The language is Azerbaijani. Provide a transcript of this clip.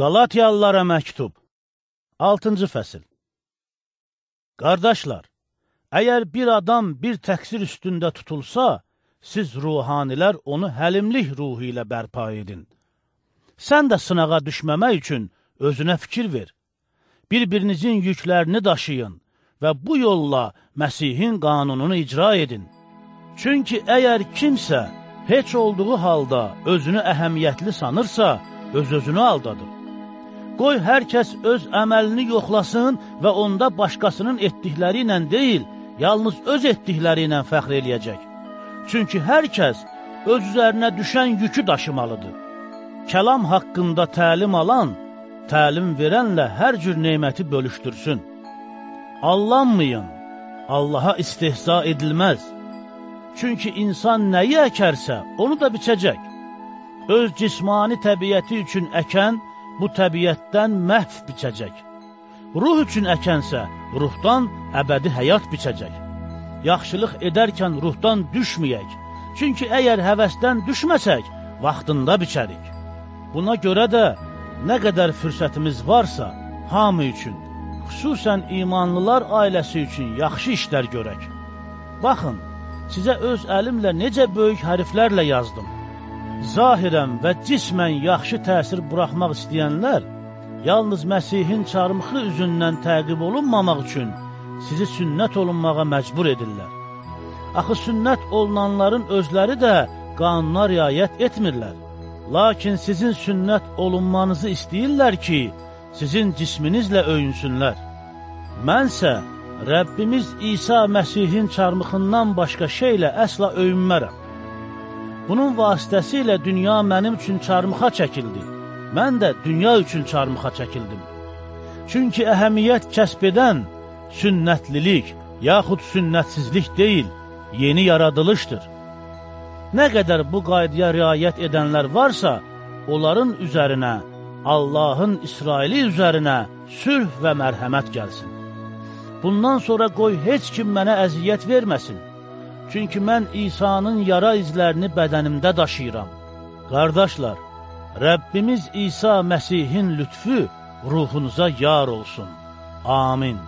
Qalatiyalılara məktub 6-cı fəsil Qardaşlar, əgər bir adam bir təqsir üstündə tutulsa, siz ruhanilər onu həlimlik ruhu ilə bərpa edin. Sən də sınağa düşməmək üçün özünə fikir ver. Bir-birinizin yüklərini daşıyın və bu yolla Məsihin qanununu icra edin. Çünki əgər kimsə heç olduğu halda özünü əhəmiyyətli sanırsa, öz-özünü aldadır. Qoy hər kəs öz əməlini yoxlasın və onda başqasının etdikləri ilə deyil, yalnız öz etdikləri ilə fəxr eləyəcək. Çünki hər kəs öz üzərinə düşən yükü daşımalıdır. Kəlam haqqında təlim alan, təlim verənlə hər cür neyməti bölüşdürsün. Allanmayın, Allaha istihza edilməz. Çünki insan nəyi əkərsə, onu da biçəcək. Öz cismani təbiəti üçün əkən, bu təbiətdən məhv biçəcək. Ruh üçün əkənsə, ruhdan əbədi həyat biçəcək. Yaxşılıq edərkən ruhdan düşməyək. Çünki əgər həvəsdən düşməsək, vaxtında biçərik. Buna görə də nə qədər fürsətimiz varsa, hamı üçün, xüsusən imanlılar ailəsi üçün yaxşı işlər görək. Baxın, sizə öz əlimlə necə böyük hərflərlə yazdım zahirən və cismən yaxşı təsir buraxmaq istəyənlər, yalnız Məsihin çarmıxı üzündən təqib olunmamaq üçün sizi sünnət olunmağa məcbur edirlər. Axı sünnət olunanların özləri də qanuna riayət etmirlər. Lakin sizin sünnət olunmanızı istəyirlər ki, sizin cisminizlə öyünsünlər. Mənsə Rəbbimiz İsa Məsihin çarmıxından başqa şeylə əsla öyünmərəm. Bunun vasitəsilə dünya mənim üçün çarmıxa çəkildi. Mən də dünya üçün çarmıxa çəkildim. Çünki əhəmiyyət kəsb edən sünnətlilik, yaxud sünnətsizlik deyil, yeni yaradılışdır. Nə qədər bu qaydaya riayət edənlər varsa, onların üzərinə, Allahın İsraili üzərinə sülh və mərhəmət gəlsin. Bundan sonra qoy heç kim mənə əziyyət verməsin. Çünki mən İsa'nın yara izlərini bədənimdə daşıyıram. Qardaşlar, Rəbbimiz İsa Məsihin lütfü ruhunuza yar olsun. Amin.